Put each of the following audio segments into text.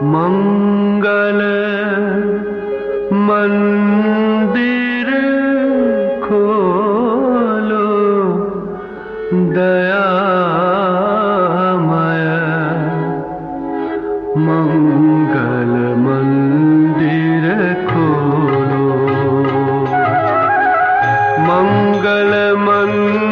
मङ्गल मन्दिर खोलो दयामय। मङ्गल मन्दिर खोलो। मङ्गल मन्दिर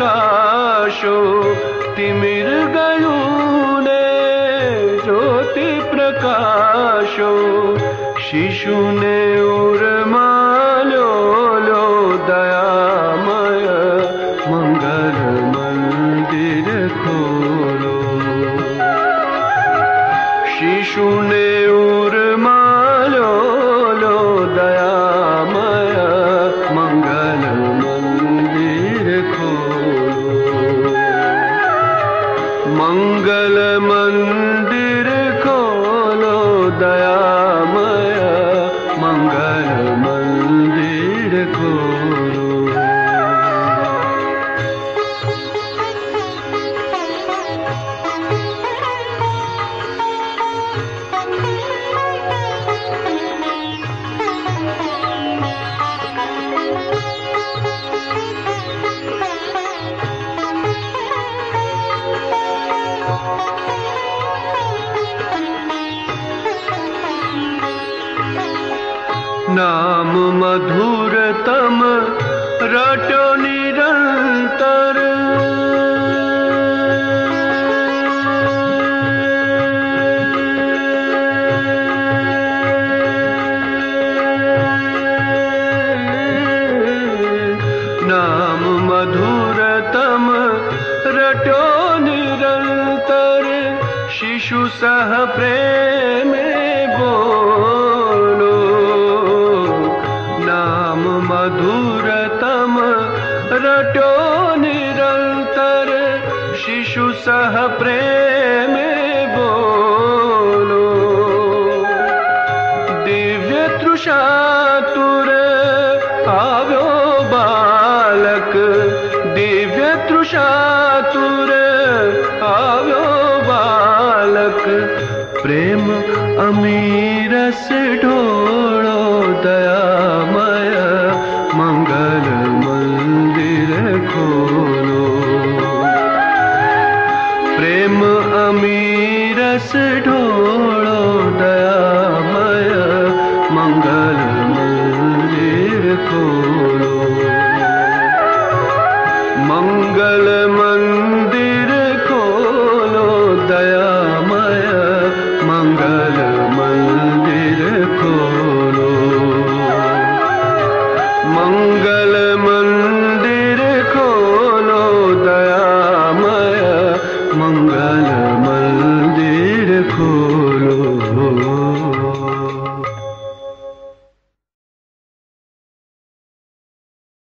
प्रकाशो तिमिर गયું ने ज्योति प्रकाशो शिशु ने उर्मालो लो दयामय मंगल मंदिर Mangalam नाम मधुरतम रटो निरंतर नाम मधुरतम रटो निरंतर शिशु सह प्रेम रटो निरंतर शिशु सह प्रेम बोलो। दिव्य तृषातुर आव्यो बालक। दिव्य तृषातुर आव्यो बालक। प्रेम अमीरस ढोळो दयामय प्रेम अमीरस ढोळो